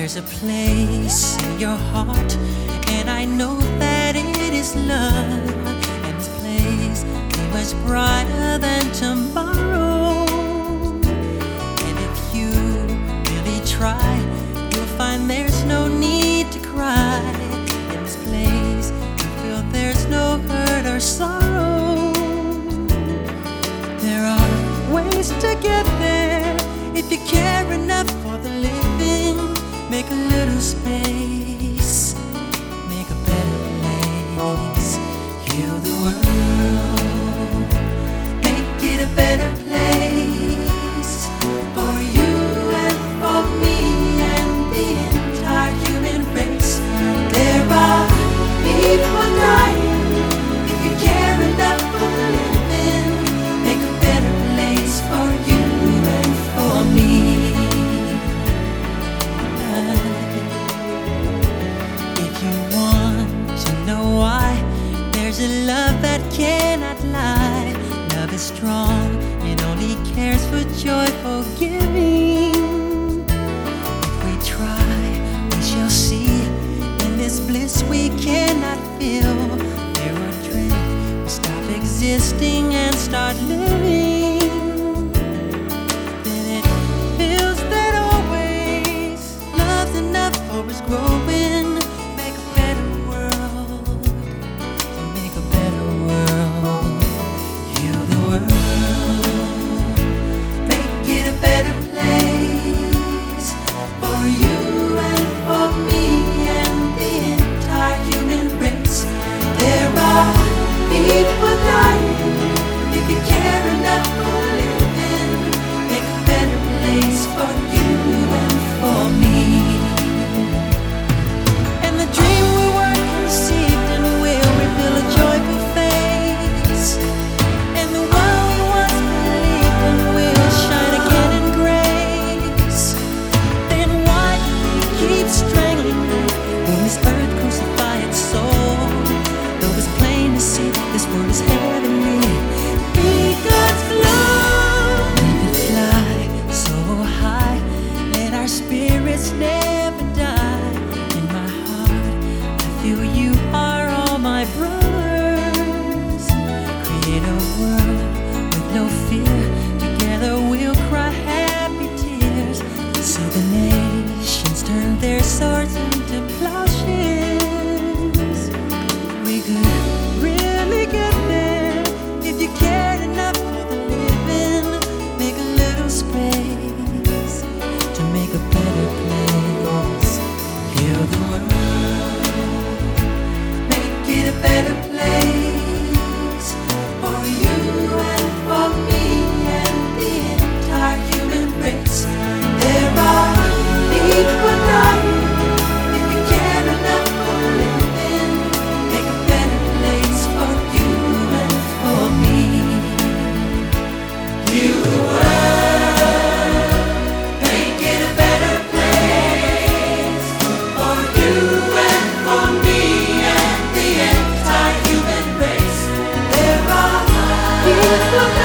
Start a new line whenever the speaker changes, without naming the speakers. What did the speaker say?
There's a place in your heart, and I know that it is love. And this place be much brighter than tomorrow. And if you really try, you'll find there's no need to cry. In this place, you feel there's no hurt or sorrow. There are ways to get there if you care enough space, know why, there's a love that cannot lie. Love is strong, it only cares for joyful giving. If we try, we shall see. In this bliss we cannot feel. There are dreams, stop existing and start living. It's never die. In my heart, I feel you are all my brothers. Create a world with no fear. Together we'll cry happy tears. See the nations turn their swords Bye.